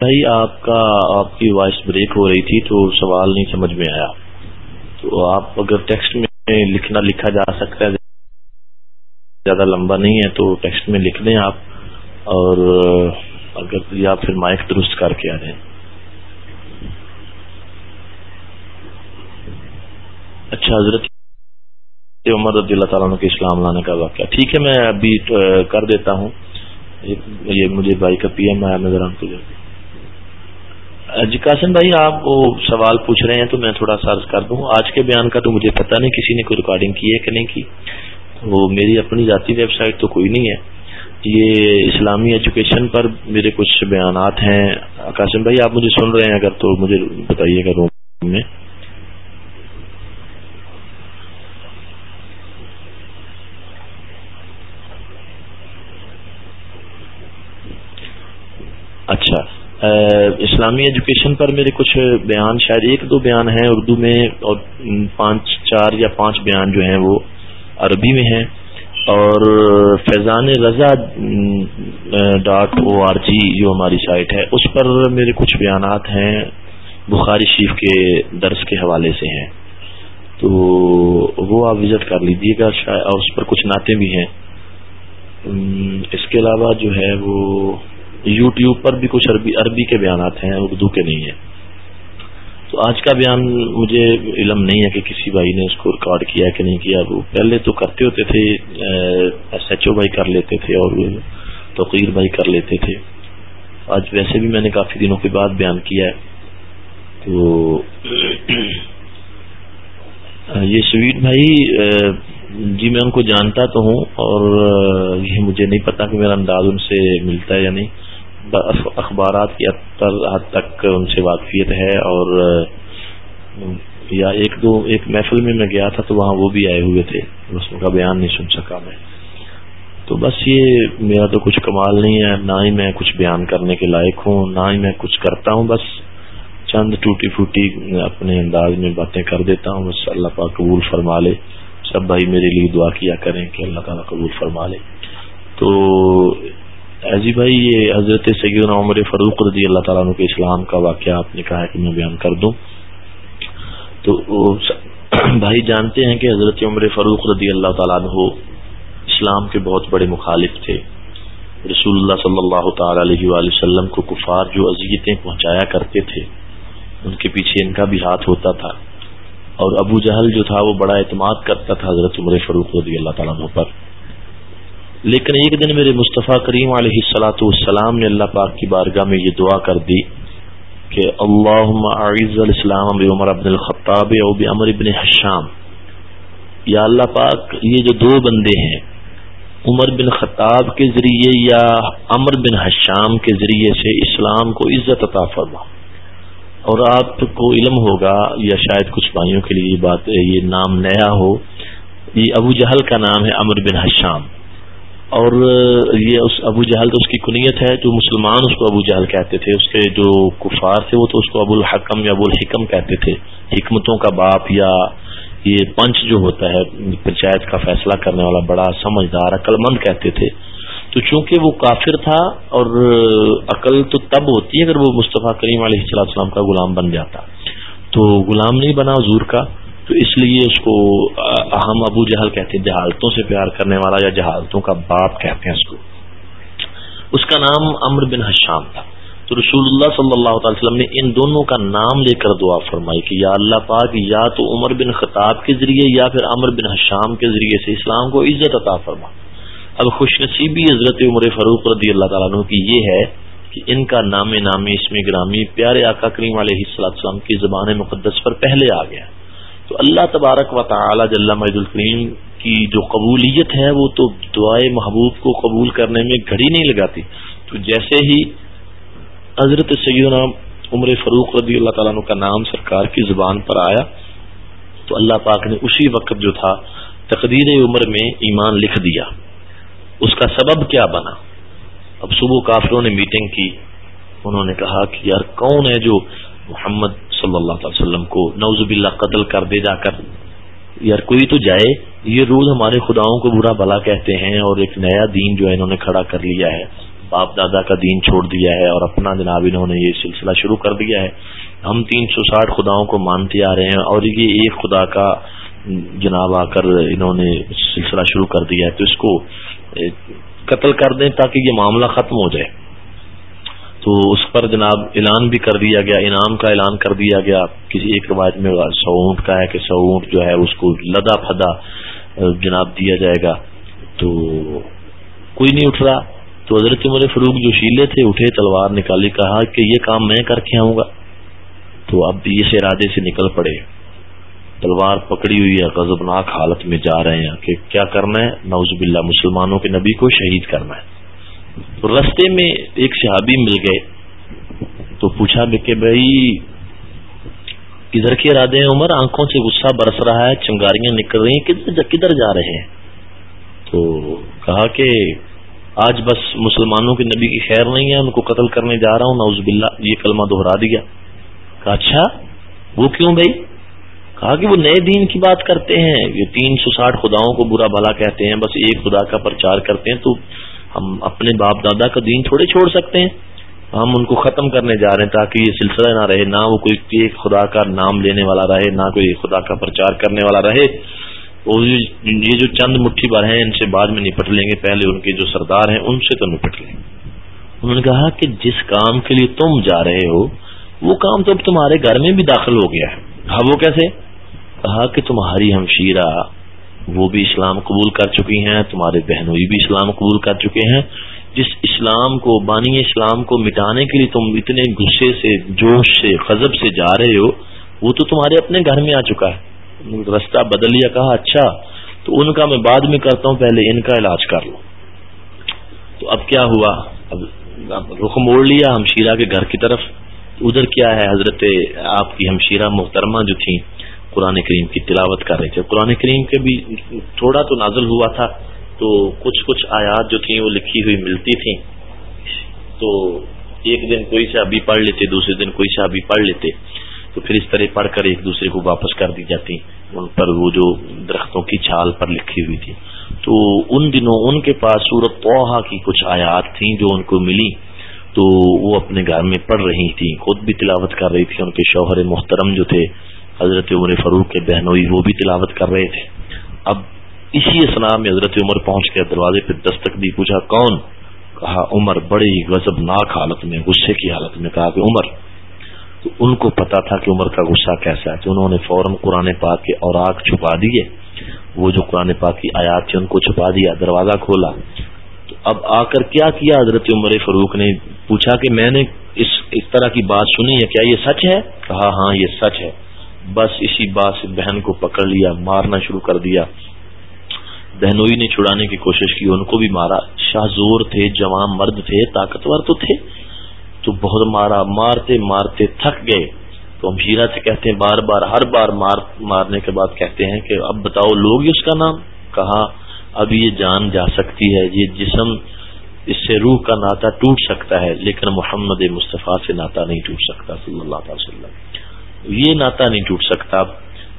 بھائی آپ کا، آپ کی وائس بریک ہو رہی تھی تو سوال نہیں سمجھ میں آیا۔ تو آپ اگر ٹیکسٹ میں لکھنا لکھا جا سکتا ہے، زیادہ لمبا نہیں ہے، تو ٹیکسٹ میں لکھ دیں آپ۔ اور اگر یا پھر مائک درست کر کے آ جائیں۔ اچھا حضرت عمر رضی اللہ تعالیٰ کے اسلام لانے کا واقعہ۔ ٹھیک ہے، میں ابھی کر دیتا ہوں۔ یہ مجھے بھائی کا پی ایم آیا نظر آن کو جی قاسم بھائی، آپ وہ سوال پوچھ رہے ہیں تو میں تھوڑا سا کر دوں۔ آج کے بیان کا تو مجھے پتہ نہیں کسی نے کوئی ریکارڈنگ کی ہے کہ نہیں کی۔ وہ میری اپنی ذاتی ویب سائٹ تو کوئی نہیں ہے۔ یہ اسلامی ایجوکیشن پر میرے کچھ بیانات ہیں۔ قاسم بھائی، آپ مجھے سن رہے ہیں اگر تو مجھے بتائیے گا روم میں اچھا اسلامی ایجوکیشن پر میرے کچھ بیان، شاید ایک دو بیان ہیں اردو میں اور پانچ، چار یا پانچ بیان جو ہیں وہ عربی میں ہیں۔ اور فیضان رضا ڈاٹ او آر جی جو ہماری سائٹ ہے، اس پر میرے کچھ بیانات ہیں۔ بخاری شریف کے درس کے حوالے سے ہیں۔ تو وہ آپ وزٹ کر لیجیے گا اور اس پر کچھ نعتیں بھی ہیں۔ اس کے علاوہ جو ہے وہ یوٹیوب پر بھی کچھ عربی عربی کے بیانات ہیں، اردو کے نہیں ہیں۔ تو آج کا بیان مجھے علم نہیں ہے کہ کسی بھائی نے اس کو ریکارڈ کیا کہ نہیں کیا۔ وہ پہلے تو کرتے ہوتے تھے ایس ایچ او بھائی کر لیتے تھے اور توقیر بھائی کر لیتے تھے۔ آج ویسے بھی میں نے کافی دنوں کے بعد بیان کیا ہے۔ تو یہ سویٹ بھائی جی میں ان کو جانتا تو ہوں اور یہ مجھے نہیں پتا کہ میرا انداز ان سے ملتا ہے یا نہیں۔ اخبارات کی حد تک ان سے واقفیت ہے اور یا ایک دو ایک محفل میں میں گیا تھا تو وہاں وہ بھی آئے ہوئے تھے اس کا بیان نہیں سن سکا میں۔ تو بس یہ میرا تو کچھ کمال نہیں ہے، نہ ہی میں کچھ بیان کرنے کے لائق ہوں، نہ ہی میں کچھ کرتا ہوں، بس چند ٹوٹی پھوٹی اپنے انداز میں باتیں کر دیتا ہوں۔ بس اللہ پاک قبول فرما لے۔ سب بھائی میرے لیے دعا کیا کریں کہ اللہ تعالیٰ قبول فرما لے۔ تو ایزی بھائی، یہ حضرت سیدنا عمر فروخ رضی اللہ تعالیٰ کے اسلام کا واقعہ آپ نے کہا ہے کہ میں بیان کر دوں۔ تو بھائی جانتے ہیں کہ حضرت عمر فروخ رضی اللہ تعالیٰ عنہ اسلام کے بہت بڑے مخالف تھے۔ رسول اللہ صلی اللہ تعالی علیہ وآلہ وسلم کو کفار جو اذیتیں پہنچایا کرتے تھے، ان کے پیچھے ان کا بھی ہاتھ ہوتا تھا۔ اور ابو جہل جو تھا، وہ بڑا اعتماد کرتا تھا حضرت عمر فروخ رضی اللہ تعالیٰ عنہ پر۔ لیکن ایک دن میرے مصطفیٰ کریم علیہ السلاۃ والسلام نے اللہ پاک کی بارگاہ میں یہ دعا کر دی کہ اللہ عز الاسلام عمر ابن الخطاب او عمر ابن حشام۔ یا اللہ پاک، یہ جو دو بندے ہیں، عمر بن خطاب کے ذریعے یا امر بن حشام کے ذریعے سے اسلام کو عزت عطا فرما۔ اور آپ کو علم ہوگا یا شاید کچھ بھائیوں کے لیے یہ بات، یہ نام نیا ہو، یہ ابو جہل کا نام ہے امر بن حشام۔ اور یہ اس ابو جہل تو اس کی کنیت ہے، جو مسلمان اس کو ابو جہل کہتے تھے، اس کے جو کفار تھے وہ تو اس کو ابو الحکم یا ابو الحکم کہتے تھے۔ حکمتوں کا باپ یا یہ پنچ جو ہوتا ہے، پنچایت کا فیصلہ کرنے والا بڑا سمجھدار عقل مند کہتے تھے۔ تو چونکہ وہ کافر تھا اور عقل تو تب ہوتی ہے اگر وہ مصطفیٰ کریم علیہ السلام کا غلام بن جاتا۔ تو غلام نہیں بنا حضور کا۔ تو اس لیے اس کو ہم ابو جہل کہتے ہیں جہالتوں سے پیار کرنے والا یا جہالتوں کا باپ کہتے ہیں اس کو۔ اس کا نام امر بن حشام تھا۔ تو رسول اللہ صلی اللہ تعالی وسلم نے ان دونوں کا نام لے کر دعا فرمائی کہ یا اللہ پاک، یا تو عمر بن خطاب کے ذریعے یا پھر امر بن حشام کے ذریعے سے اسلام کو عزت عطا فرما۔ اب خوش نصیبی حضرت عمر فروخ رضی اللہ تعالیٰ عنہ کی یہ ہے کہ ان کا نام نامی اس میں گرامی، پیارے آقا کریم علیہ السلام کی زبان مقدس پر پہلے آ گیا۔ تو اللہ تبارک و تعالی جل مجد الکریم کی جو قبولیت ہے وہ تو دعائے محبوب کو قبول کرنے میں گھڑی نہیں لگاتی۔ تو جیسے ہی حضرت سیدنا عمر فروخ رضی اللہ تعالیٰ عنہ کا نام سرکار کی زبان پر آیا، تو اللہ پاک نے اسی وقت جو تھا تقدیر عمر میں ایمان لکھ دیا۔ اس کا سبب کیا بنا؟ اب صبح کافروں نے میٹنگ کی، انہوں نے کہا کہ یار کون ہے جو محمد صلی اللہ علیہ وسلم کو نوز باللہ قتل کر دے جا کر۔ یار کوئی تو جائے، یہ روز ہمارے خداؤں کو برا بلا کہتے ہیں اور ایک نیا دین جو ہے انہوں نے کھڑا کر لیا ہے۔ باپ دادا کا دین چھوڑ دیا ہے اور اپنا جناب انہوں نے یہ سلسلہ شروع کر دیا ہے۔ ہم تین سو ساٹھ خداؤں کو مانتے آ رہے ہیں اور یہ ایک خدا کا جناب آ کر انہوں نے سلسلہ شروع کر دیا ہے۔ تو اس کو قتل کر دیں تاکہ یہ معاملہ ختم ہو جائے۔ تو اس پر جناب اعلان بھی کر دیا گیا، انعام کا اعلان کر دیا گیا۔ کسی ایک روایت میں سو اونٹ کا ہے کہ سو اونٹ جو ہے اس کو لدا پھدا جناب دیا جائے گا۔ تو کوئی نہیں اٹھ رہا۔ تو حضرت عمر فروغ جو شیلے تھے، اٹھے، تلوار نکالی، کہا کہ یہ کام میں کر کے آؤں گا۔ تو اب اس ارادے سے نکل پڑے۔ تلوار پکڑی ہوئی ہے غزبناک حالت میں جا رہے ہیں کہ کیا کرنا ہے؟ نوز باللہ، مسلمانوں کے نبی کو شہید کرنا ہے۔ رستے میں ایک صحابی مل گئے تو پوچھا کہ بھائی، کدھر کے ارادے ہیں؟ عمر، آنکھوں سے غصہ برس رہا ہے، چنگاریاں نکل رہی ہیں، کدھر جا رہے ہیں؟ تو کہا کہ آج بس مسلمانوں کے نبی کی خیر نہیں ہے، ان کو قتل کرنے جا رہا ہوں نوز باللہ، یہ کلمہ دہرا دیا۔ کہا اچھا وہ کیوں بھائی؟ کہا کہ وہ نئے دین کی بات کرتے ہیں، یہ تین سو ساٹھ خداؤں کو برا بھلا کہتے ہیں، بس ایک خدا کا پرچار کرتے ہیں، تو ہم اپنے باپ دادا کا دین تھوڑے چھوڑ سکتے ہیں۔ ہم ان کو ختم کرنے جا رہے ہیں تاکہ یہ سلسلہ نہ رہے، نہ وہ کوئی ایک خدا کا نام لینے والا رہے، نہ کوئی خدا کا پرچار کرنے والا رہے۔ یہ جو چند مٹھی بھر ہیں، ان سے بعد میں نپٹ لیں گے۔ پہلے ان کے جو سردار ہیں، ان سے تو نپٹ لیں۔ گے انہوں نے کہا کہ جس کام کے لیے تم جا رہے ہو، وہ کام تو اب تمہارے گھر میں بھی داخل ہو گیا ہے۔ ہاں وہ کیسے؟ کہا کہ تمہاری ہمشیرہ وہ بھی اسلام قبول کر چکی ہیں، تمہارے بہنوئی بھی اسلام قبول کر چکے ہیں۔ جس اسلام کو، بانی اسلام کو مٹانے کے لیے تم اتنے غصے سے، جوش سے خزب سے جا رہے ہو، وہ تو تمہارے اپنے گھر میں آ چکا ہے۔ رستہ بدل لیا، کہا اچھا تو ان کا میں بعد میں کرتا ہوں، پہلے ان کا علاج کر لو تو اب کیا ہوا؟ اب رخ موڑ لیا، ہمشیرہ کے گھر کی طرف۔ ادھر کیا ہے حضرت آپ کی ہمشیرہ محترمہ جو تھیں؟ قرآن کریم کی تلاوت کر رہے تھے قرآن کریم کے بھی تھوڑا تو نازل ہوا تھا، تو کچھ کچھ آیات جو تھیں وہ لکھی ہوئی ملتی تھیں۔ تو ایک دن کوئی سے ابھی پڑھ لیتے، دوسرے دن کوئی سے ابھی پڑھ لیتے۔ تو پھر اس طرح پڑھ کر ایک دوسرے کو واپس کر دی جاتی۔ ان پر وہ جو درختوں کی چھال پر لکھی ہوئی تھی۔ تو ان دنوں ان کے پاس سورت توحا کی کچھ آیات تھیں جو ان کو ملی۔ تو وہ اپنے گھر میں پڑھ رہی تھی خود بھی تلاوت کر رہی تھی ان کے شوہر محترم جو تھے حضرت عمر فروخ کے بہنوئی وہ بھی تلاوت کر رہے تھے۔ اب اسی اسنا میں حضرت عمر پہنچ کے دروازے پہ دستک دی، پوچھا، کون؟ کہا، عمر، بڑی غزب ناک حالت میں، غصے کی حالت میں، کہا کہ عمر۔ تو ان کو پتا تھا کہ عمر کا غصہ کیسا ہے، تو انہوں نے فوراً قرآن پاک کے اوراق چھپا دیے۔ وہ جو قرآن پاک کی آیات تھی، ان کو چھپا دیا، دروازہ کھولا۔ تو اب آ کر کیا کیا؟ حضرت عمر فروخ نے پوچھا کہ میں نے اس اس طرح کی بات سنی ہے، کیا یہ سچ ہے؟ کہا ہاں یہ سچ ہے۔ بس اسی بات سے بہن کو پکڑ لیا، مارنا شروع کر دیا۔ بہنوئی نے چھڑانے کی کوشش کی، ان کو بھی مارا۔ شاہ زور تھے، جوان مرد تھے، طاقتور تو تھے۔ تو بہت مارا۔ مارتے مارتے تھک گئے۔ تو ہم شیرا سے کہتے ہیں، بار بار، ہر بار مار، مارنے کے بعد کہتے ہیں کہ اب بتاؤ، لوگ اس کا نام؟ کہا، اب یہ جان جا سکتی ہے، یہ جسم اس سے روح کا ناتا ٹوٹ سکتا ہے، لیکن محمد مصطفیٰ سے ناتا نہیں ٹوٹ سکتا، صلی اللہ تعالی وسلم۔ یہ ناتا نہیں ٹوٹ سکتا۔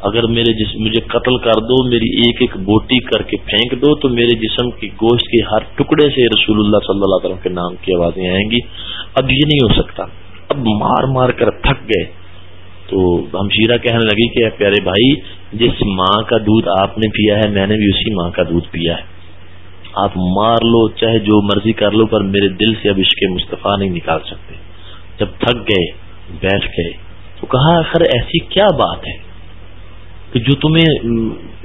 اگر میرے جسم مجھے قتل کر دو، میری ایک ایک بوٹی کر کے پھینک دو، تو میرے جسم کی گوشت کے ہر ٹکڑے سے رسول اللہ صلی اللہ علیہ وسلم کے نام کی آوازیں آئیں گی۔ اب یہ نہیں ہو سکتا۔ اب مار مار کر تھک گئے۔ تو ہم شیرہ کہنے لگی کہ پیارے بھائی، جس ماں کا دودھ آپ نے پیا ہے، میں نے بھی اسی ماں کا دودھ پیا ہے۔ آپ مار لو، چاہے جو مرضی کر لو، پر میرے دل سے اب اس کے مصطفیٰ نہیں نکال سکتے۔ جب تھک گئے، بیٹھ گئے۔ تو کہا آخر ایسی کیا بات ہے کہ جو تمہیں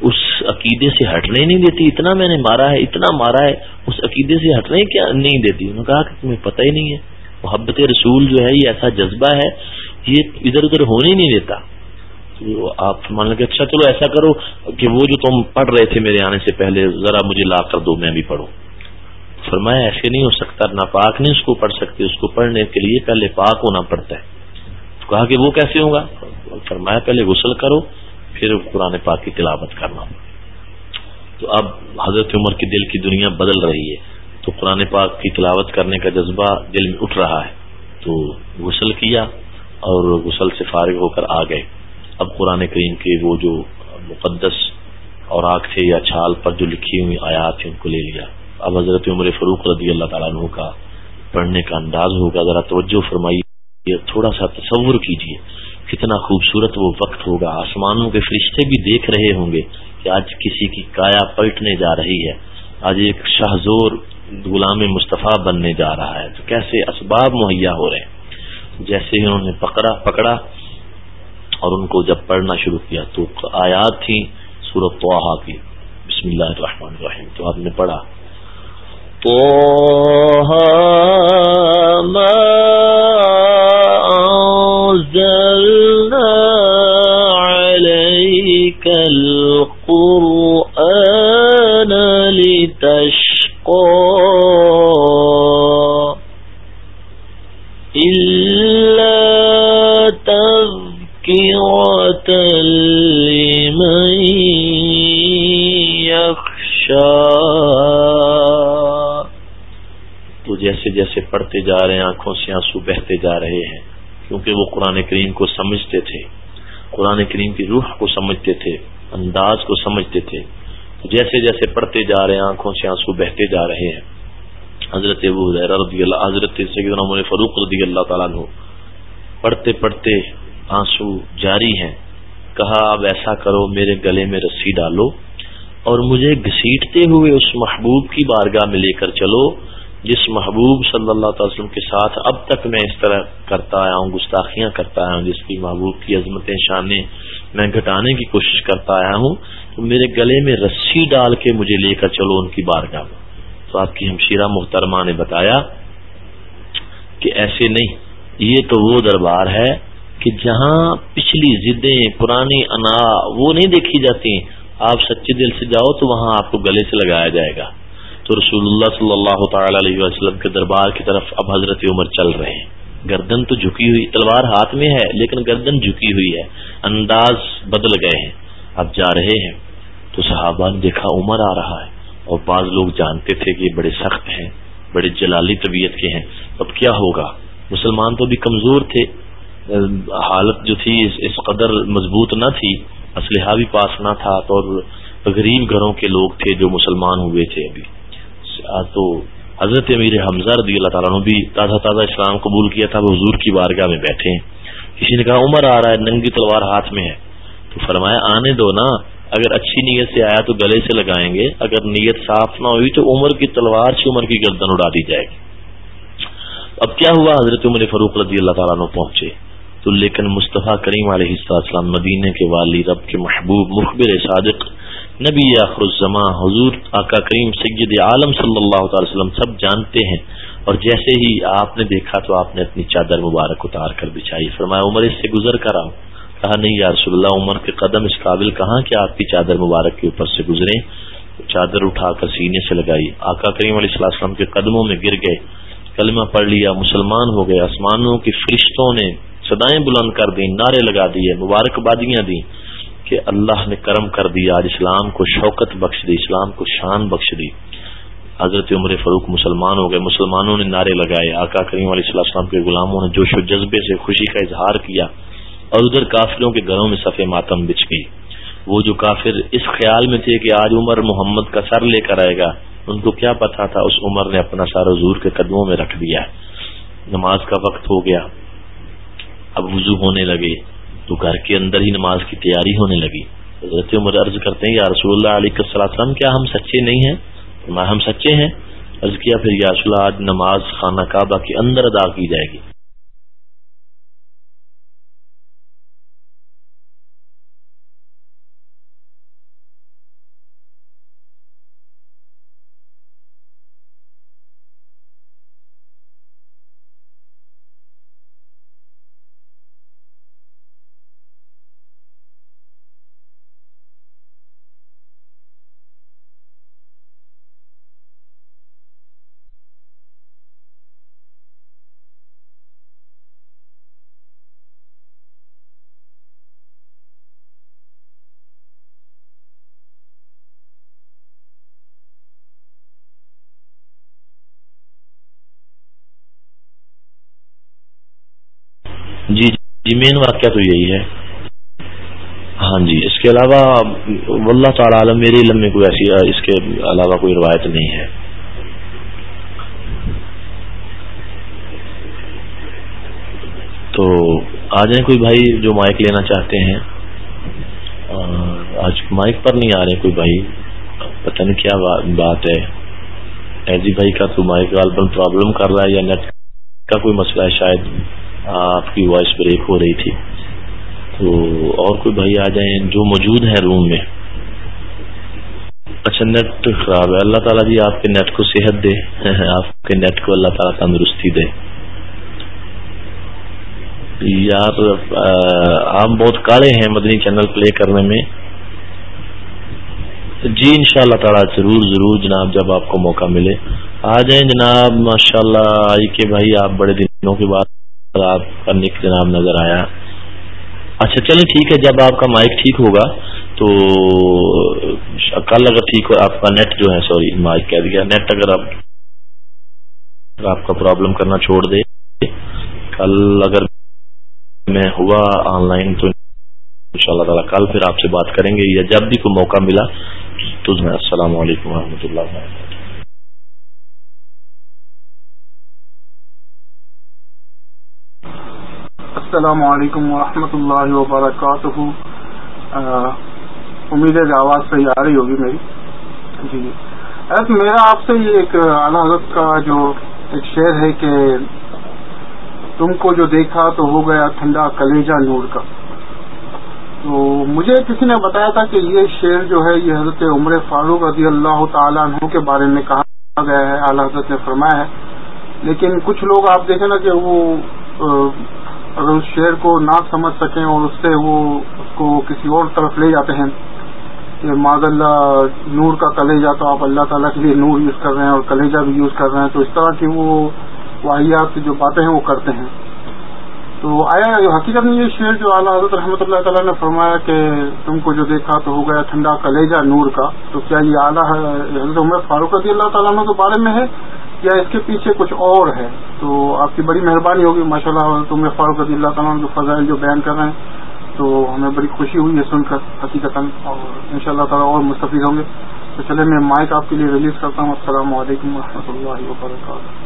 اس عقیدے سے ہٹنے نہیں دیتی؟ اتنا میں نے مارا ہے، اتنا مارا ہے، اس عقیدے سے ہٹنے کیا نہیں دیتی؟ انہوں نے کہا کہ تمہیں پتہ ہی نہیں ہے، محبت رسول جو ہے، یہ ایسا جذبہ ہے، یہ ادھر ادھر ہونے ہی نہیں دیتا۔ تو آپ مان لگے اچھا چلو ایسا کرو کہ وہ جو تم پڑھ رہے تھے میرے آنے سے پہلے، ذرا مجھے لا کر دو، میں بھی پڑھوں۔ فرمایا، ایسے نہیں ہو سکتا نہ پاک نہیں اس کو پڑھ سکتے، اس کو پڑھنے کے لیے پہلے پاک ہونا پڑتا ہے۔ کہا کہ وہ کیسے ہوگا فرمایا پہلے غسل کرو، پھر قرآن پاک کی تلاوت کرنا۔ تو اب حضرت عمر کی دل کی دنیا بدل رہی ہے۔ تو قرآن پاک کی تلاوت کرنے کا جذبہ دل میں اٹھ رہا ہے۔ تو غسل کیا اور غسل سے فارغ ہو کر آ گئے۔ اب قرآن کریم کے وہ جو مقدس اور آگ تھے یا چھال پر جو لکھی ہوئی آیات تھیں ان کو لے لیا۔ اب حضرت عمر فروخ رضی اللہ تعالیٰ عنہ کا پڑھنے کا انداز ہوگا۔ ذرا توجہ فرمائیے۔ تھوڑا سا تصور کیجیے کتنا خوبصورت وہ وقت ہوگا۔ آسمانوں کے فرشتے بھی دیکھ رہے ہوں گے کہ آج کسی کی کایا پلٹنے جا رہی ہے۔ آج ایک شاہزور غلام مصطفیٰ بننے جا رہا ہے۔ تو کیسے اسباب مہیا ہو رہے ہیں؟ جیسے ہی انہوں نے پکڑا پکڑا اور ان کو جب پڑھنا شروع کیا تو آیات تھیں سورت توحا کی۔ بسم اللہ الرحمن الرحیم۔ تو آپ نے پڑھا۔ تو القرآن لتشقى. إلا تذكرة لمن يخشى. تو جیسے جیسے پڑھتے جا رہے ہیں، آنکھوں سے آنسو بہتے جا رہے ہیں کیونکہ وہ قرآن کریم کو سمجھتے تھے۔ قرآن کریم کی روح کو سمجھتے تھے، انداز کو سمجھتے تھے۔ جیسے جیسے پڑھتے جا رہے ہیں، آنکھوں سے آنسو بہتے جا رہے ہیں۔ حضرت ابو رضی اللہ، حضرت سیدنا فروخ رضی اللہ تعالیٰ عنہ۔ پڑھتے پڑھتے آنسو جاری ہیں۔ کہا، اب ایسا کرو، میرے گلے میں رسی ڈالو اور مجھے گھسیٹتے ہوئے اس محبوب کی بارگاہ میں لے کر چلو۔ جس محبوب صلی اللہ تعالی وسلم کے ساتھ اب تک میں اس طرح کرتا آیا ہوں، گستاخیاں کرتا آیا ہوں، جس کی محبوب کی عظمتیں، شانیں میں گھٹانے کی کوشش کرتا آیا ہوں، تو میرے گلے میں رسی ڈال کے مجھے لے کر چلو ان کی بارگاہ میں۔ تو آپ کی ہمشیرہ محترمہ نے بتایا کہ ایسے نہیں، یہ تو وہ دربار ہے کہ جہاں پچھلی ضدیں، پرانی انا، وہ نہیں دیکھی جاتی۔ آپ سچے دل سے جاؤ تو وہاں آپ کو گلے سے لگایا جائے گا۔ تو رسول اللہ صلی اللہ تعالی علیہ وسلم کے دربار کی طرف اب حضرت عمر چل رہے ہیں۔ گردن تو جھکی ہوئی، تلوار ہاتھ میں ہے، لیکن گردن جھکی ہوئی ہے۔ انداز بدل گئے ہیں۔ اب جا رہے ہیں۔ تو صحابہ نے دیکھا عمر آ رہا ہے اور بعض لوگ جانتے تھے کہ بڑے سخت ہیں، بڑے جلالی طبیعت کے ہیں۔ اب کیا ہوگا؟ مسلمان تو بھی کمزور تھے۔ حالت جو تھی اس قدر مضبوط نہ تھی۔ اسلحہ بھی پاس نہ تھا تو غریب گھروں کے لوگ تھے جو مسلمان ہوئے تھے ابھی۔ تو حضرت امیر حمزہ رضی اللہ تعالیٰ نے بھی تازہ تازہ اسلام قبول کیا تھا، وہ حضور کی بارگاہ میں بیٹھے ہیں۔ کسی نے کہا، عمر آ رہا ہے، ننگی تلوار ہاتھ میں ہے۔ تو فرمایا، آنے دو نا، اگر اچھی نیت سے آیا تو گلے سے لگائیں گے، اگر نیت صاف نہ ہوئی تو عمر کی تلوار سے عمر کی گردن اڑا دی جائے گی۔ اب کیا ہوا؟ حضرت عمر فروخ رضی اللہ تعالیٰ نے پہنچے۔ تو لیکن مصطفیٰ کریم علیہ السلام مدینے کے والی، رب کے محبوب، مخبر صادق نبی آخر الزما حضور آقا کریم سید عالم صلی اللہ تعالی وسلم سب جانتے ہیں۔ اور جیسے ہی آپ نے دیکھا تو آپ نے اپنی چادر مبارک اتار کر بچھائی۔ فرمایا، عمر، اس سے گزر کر آؤ۔ کہا، نہیں یا رسول اللہ، عمر کے قدم اس قابل کہاں کہ آپ کی چادر مبارک کے اوپر سے گزرے۔ چادر اٹھا کر سینے سے لگائی۔ آقا کریم علیہ السلام کے قدموں میں گر گئے۔ کلمہ پڑھ لیا، مسلمان ہو گئے۔ آسمانوں کی فرشتوں نے سدائیں بلند کر دی نعرے لگا دیے مبارکبادیاں دیں۔ کہ اللہ نے کرم کر دیا، آج اسلام کو شوکت بخش دی، اسلام کو شان بخش دی۔ حضرت عمر فروخ مسلمان ہو گئے، مسلمانوں نے نعرے لگائے، آقا کریم علیہ السلام کے غلاموں نے جوش و جذبے سے خوشی کا اظہار کیا اور ادھر کافروں کے گھروں میں صفے ماتم بچ گئی وہ جو کافر اس خیال میں تھے کہ آج عمر محمد کا سر لے کر آئے گا، ان کو کیا پتا تھا اس عمر نے اپنا سارا حضور کے قدموں میں رکھ دیا۔ نماز کا وقت ہو گیا، اب وضو ہونے لگے۔ تو گھر کے اندر ہی نماز کی تیاری ہونے لگی۔ حضرت عمر عرض کرتے ہیں، یا رسول اللہ علیہ السلام کیا ہم سچے نہیں ہیں؟ ہم سچے ہیں۔ عرض کیا، پھر یا رسول اللہ، آج نماز خانہ کعبہ کے اندر ادا کی جائے گی۔ جی جی مین واقعہ تو یہی ہے۔ ہاں جی اس کے علاوہ واللہ تعالی عالم، میرے علم میں کوئی ایسی، اس کے علاوہ کوئی روایت نہیں ہے۔ تو آ جائیں کوئی بھائی جو مائک لینا چاہتے ہیں۔ آج مائک پر نہیں آ رہے کوئی بھائی۔ پتہ نہیں کیا بات ہے۔ ایجی بھائی کا تو مائک البم پرابلم کر رہا ہے یا نیٹ کا کوئی مسئلہ ہے شاید۔ آپ کی وائس بریک ہو رہی تھی۔ تو اور کوئی بھائی آ جائیں جو موجود ہیں روم میں۔ اچھا نیٹ خراب ہے۔ اللہ تعالیٰ جی آپ کے نیٹ کو صحت دے۔ آپ کے نیٹ کو اللہ تعالیٰ تندرستی دے۔ یار آپ بہت کاڑے ہیں مدنی چینل پلے کرنے میں۔ جی ان شاء اللہ تعالیٰ ضرور ضرور جناب، جب آپ کو موقع ملے۔ آ جائیں جناب ماشاء اللہ آئی کے بھائی، آپ بڑے دنوں کے بعد آپ کا نک جناب نظر آیا۔ اچھا چلیں ٹھیک ہے، جب آپ کا مائک ٹھیک ہوگا تو کل اگر ٹھیک ہو، آپ کا نیٹ جو ہے سوری مائک کہہ دیا نیٹ اگر آپ آپ کا پرابلم کرنا چھوڑ دے۔ کل اگر میں ہوا آن لائن تو ان شاء اللہ تعالیٰ کل پھر آپ سے بات کریں گے، یا جب بھی کوئی موقع ملا تو السلام علیکم و رحمۃ اللہ السلام علیکم ورحمۃ اللہ وبرکاتہ۔ امید ہے آواز صحیح آ رہی ہوگی میری۔ جی۔ ایسے میرا آپ سے یہ ایک اعلیٰ حضرت کا جو ایک شعر ہے کہ تم کو جو دیکھا تو ہو گیا ٹھنڈا کلیجا نور کا۔ تو مجھے کسی نے بتایا تھا کہ یہ شعر جو ہے، یہ حضرت عمر فاروق رضی اللہ تعالیٰ عنہ کے بارے میں کہا گیا ہے، اعلیٰ حضرت نے فرمایا ہے۔ لیکن کچھ لوگ آپ دیکھیں نا کہ وہ اگر اس شعر کو نہ سمجھ سکیں اور اس سے وہ اس کو کسی اور طرف لے جاتے ہیں، کہ ماد اللہ نور کا کلیجہ تو آپ اللہ تعالیٰ کے لیے نور یوز کر رہے ہیں اور کلیجہ بھی یوز کر رہے ہیں، تو اس طرح کی وہ واحیات جو باتیں ہیں وہ کرتے ہیں۔ تو آیا حقیقت میں یہ شعر جو اعلیٰ حضرت رحمۃ اللہ تعالیٰ نے فرمایا کہ تم کو جو دیکھا تو ہو گیا ٹھنڈا کلیجہ نور کا، تو کیا یہ اعلیٰ حضرت عمر فاروق رضی اللہ تعالیٰ کے بارے میں ہے؟ یا اس کے پیچھے کچھ اور ہے، تو آپ کی بڑی مہربانی ہوگی ماشاء اللہ حضرت عمر فاروق رضی اللہ تعالیٰ کے فضائل جو بیان کر رہے ہیں، تو ہمیں بڑی خوشی ہوئی ہے سن کر حقیقت اور ان شاء اللہ تعالیٰ اور مستفید ہوں گے۔ تو چلے میں مائک آپ کے لیے ریلیز کرتا ہوں۔ السلام علیکم و رحمۃ اللہ وبرکاتہ۔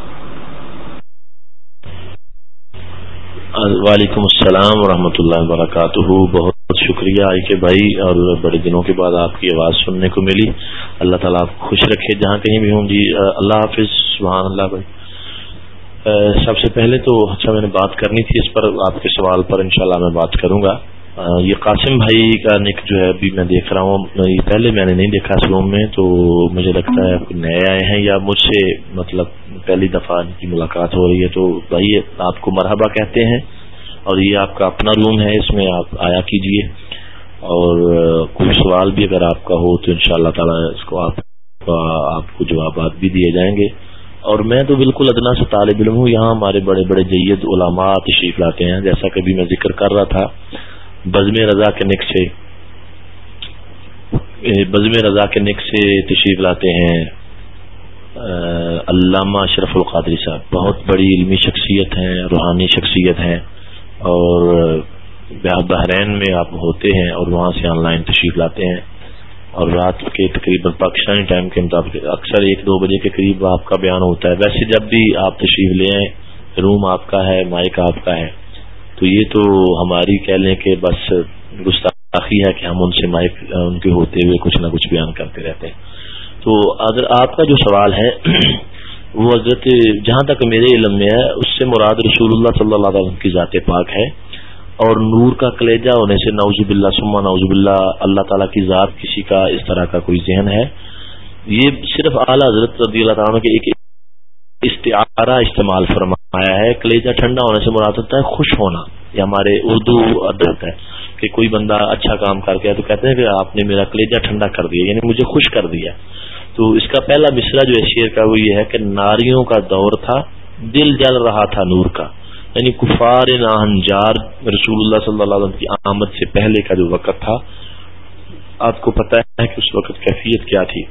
وعلیکم السلام ورحمۃ اللہ وبرکاتہ۔ بہت شکریہ آئی کے بھائی، اور بڑے دنوں کے بعد آپ کی آواز سننے کو ملی۔ اللہ تعالیٰ آپ خوش رکھے جہاں کہیں بھی ہوں۔ جی اللہ حافظ، سبحان اللہ بھائی۔ سب سے پہلے تو اچھا میں نے بات کرنی تھی، اس پر آپ کے سوال پر انشاءاللہ میں بات کروں گا۔ یہ قاسم بھائی کا نک جو ہے، ابھی میں دیکھ رہا ہوں۔ یہ پہلے میں نے نہیں دیکھا اس روم میں، تو مجھے لگتا ہے نئے آئے ہیں یا مجھ سے مطلب پہلی دفعہ ان کی ملاقات ہو رہی ہے۔ تو بھائی، آپ کو مرحبا کہتے ہیں اور یہ آپ کا اپنا روم ہے، اس میں آپ آیا کیجیے۔ اور کوئی سوال بھی اگر آپ کا ہو تو ان شاء اللہ تعالیٰ اس کو آپ آپ کو جوابات بھی دیے جائیں گے۔ اور میں تو بالکل ادنا سے طالب علم ہوں، یہاں ہمارے بڑے بڑے جید علماء تشریف لاتے ہیں، جیسا کہ بھی میں ذکر کر رہا تھا، بزم رضا کے نک سے بزم رضا کے نک سے تشریف لاتے ہیں علامہ اشرف القادری صاحب۔ بہت بڑی علمی شخصیت ہیں، روحانی شخصیت ہیں۔ اور بحرین میں آپ ہوتے ہیں اور وہاں سے آن لائن تشریف لاتے ہیں اور رات کے تقریباً پاکستانی ٹائم کے مطابق اکثر ایک دو بجے کے قریب آپ کا بیان ہوتا ہے۔ ویسے جب بھی آپ تشریف لے آئیں، روم آپ کا ہے، مائک آپ کا ہے، تو یہ تو ہماری کہہ لیں کہ بس گستاخی ہے کہ ہم ان سے مائک، ان کے ہوتے ہوئے کچھ نہ کچھ بیان کرتے رہتے ہیں۔ تو اگر آپ کا جو سوال ہے، وہ حضرت جہاں تک میرے علم میں ہے، اس سے مراد رسول اللہ صلی اللہ علیہ وسلم کی ذات پاک ہے۔ اور نور کا کلیجہ ہونے سے نوزب اللہ سما نوزب اللہ اللہ تعالیٰ کی ذات کسی کا اس طرح کا کوئی ذہن ہے؟ یہ صرف اعلیٰ حضرت رضی اللہ تعالیٰ کے ایک استعارہ استعمال فرمایا ہے۔ کلیجہ ٹھنڈا ہونے سے مراد ہوتا ہے خوش ہونا، یہ ہمارے اردو ادب ہے کہ کوئی بندہ اچھا کام کر کے تو کہتے ہیں کہ آپ نے میرا کلیجہ ٹھنڈا کر دیا یعنی مجھے خوش کر دیا۔ تو اس کا پہلا مصرا جو ہے شیر کا وہ یہ ہے کہ ناریوں کا دور تھا، دل جل رہا تھا نور کا۔ یعنی کفار ناہنجار رسول اللہ صلی اللہ علیہ وسلم کی آمد سے پہلے کا جو وقت تھا، آپ کو پتہ ہے کہ اس وقت کیفیت کیا تھی۔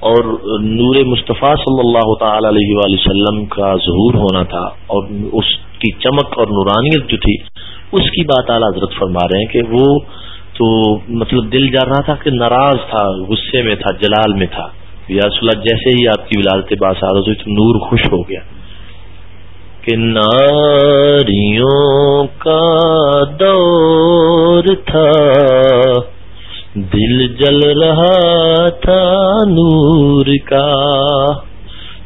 اور نور مصطفیٰ صلی اللہ تعالی علیہ وآلہ وسلم کا ظہور ہونا تھا اور اس کی چمک اور نورانیت جو تھی، اس کی بات اعلیٰ حضرت فرما رہے ہیں کہ وہ تو مطلب دل جا رہا تھا کہ ناراض تھا، غصے میں تھا، جلال میں تھا۔ یا اللہ جیسے ہی آپ کی ولادت باسار ہوئی تو نور خوش ہو گیا۔ کہ ناریوں کا دور تھا، دل جل رہا تھا نور کا۔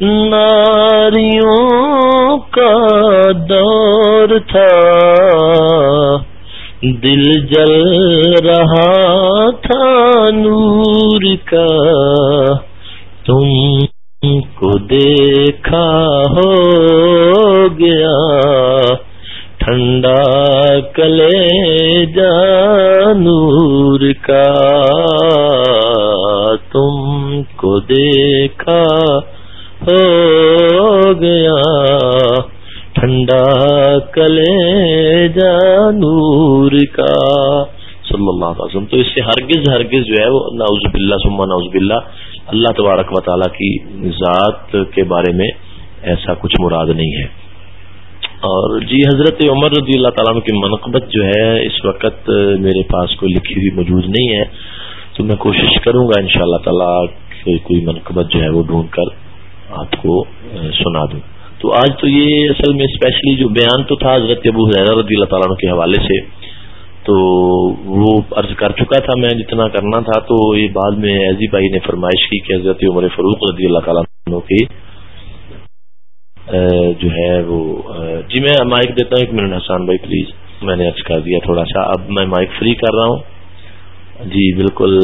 ناریوں کا دور تھا، دل جل رہا تھا نور کا۔ تم کو دیکھا ہو گیا، ٹھنڈا کلے جانور کا۔ تم کو دیکھا ہو گیا، ٹھنڈا کلے جانور کا۔ صلی اللہ علیہ وسلم۔ تو اس سے ہرگز ہرگز جو ہے وہ ناؤز باللہ سما ناؤز باللہ، اللہ تبارک و تعالیٰ کی ذات کے بارے میں ایسا کچھ مراد نہیں ہے۔ اور جی حضرت عمر رضی اللہ تعالیٰ کی منقبت جو ہے، اس وقت میرے پاس کوئی لکھی ہوئی موجود نہیں ہے۔ تو میں کوشش کروں گا ان شاء اللہ تعالیٰ کوئی منقبت جو ہے وہ ڈھونڈ کر آپ کو سنا دوں۔ تو آج تو یہ اصل میں اسپیشلی جو بیان تو تھا حضرت ابو حضیر رضی اللہ تعالیٰ کے حوالے سے تو وہ عرض کر چکا تھا میں جتنا کرنا تھا تو یہ بعد میں ایزی بھائی نے فرمائش کی کہ حضرت عمر فروخ رضی اللہ تعالیٰ کی جو ہے وہ جی میں مائک دیتا ہوں، ایک منٹ حسان بھائی پلیز، میں نے عرض کر دیا تھوڑا سا، اب میں مائک فری کر رہا ہوں۔ جی بالکل،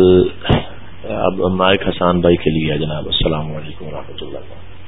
اب مائک حسان بھائی کے لیے جناب، السلام علیکم و اللہ